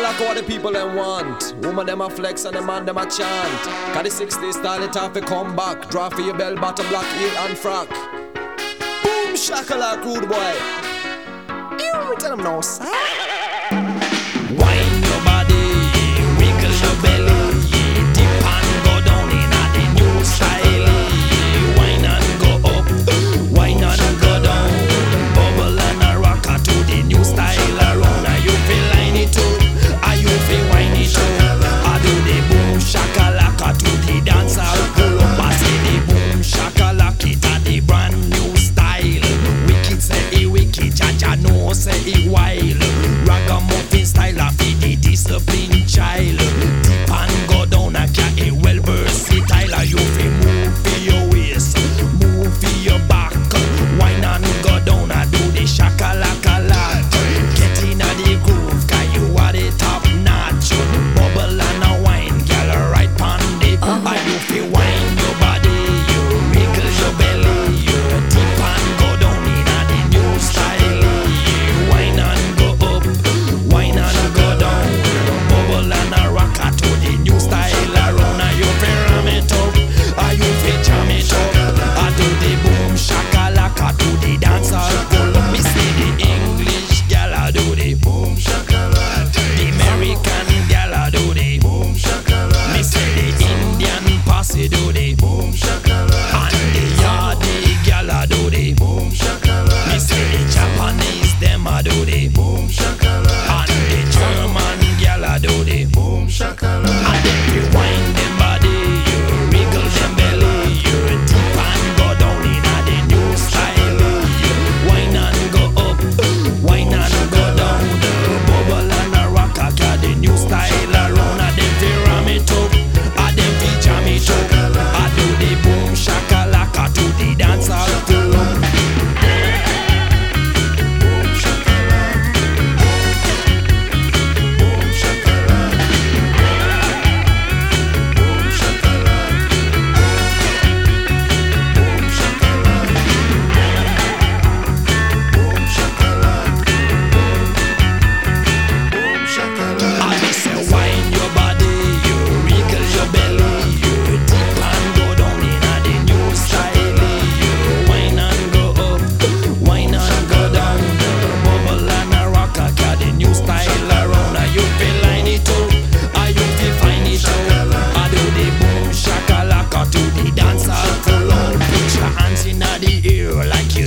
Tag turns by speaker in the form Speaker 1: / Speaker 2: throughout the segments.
Speaker 1: a lock what the people them want. Woman them a flex and the man them a chant. Got the 60s style, it have to come back. Draw for your bell bottom, black heel and frack. Boom, shakalak, rude boy. You tell them no, sir.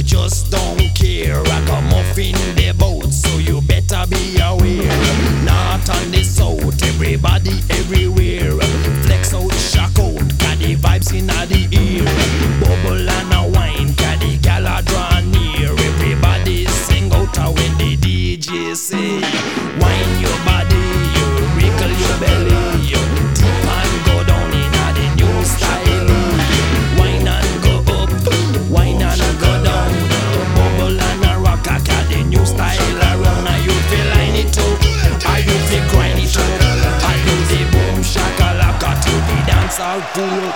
Speaker 2: just don't care. I come off in there. Altinho.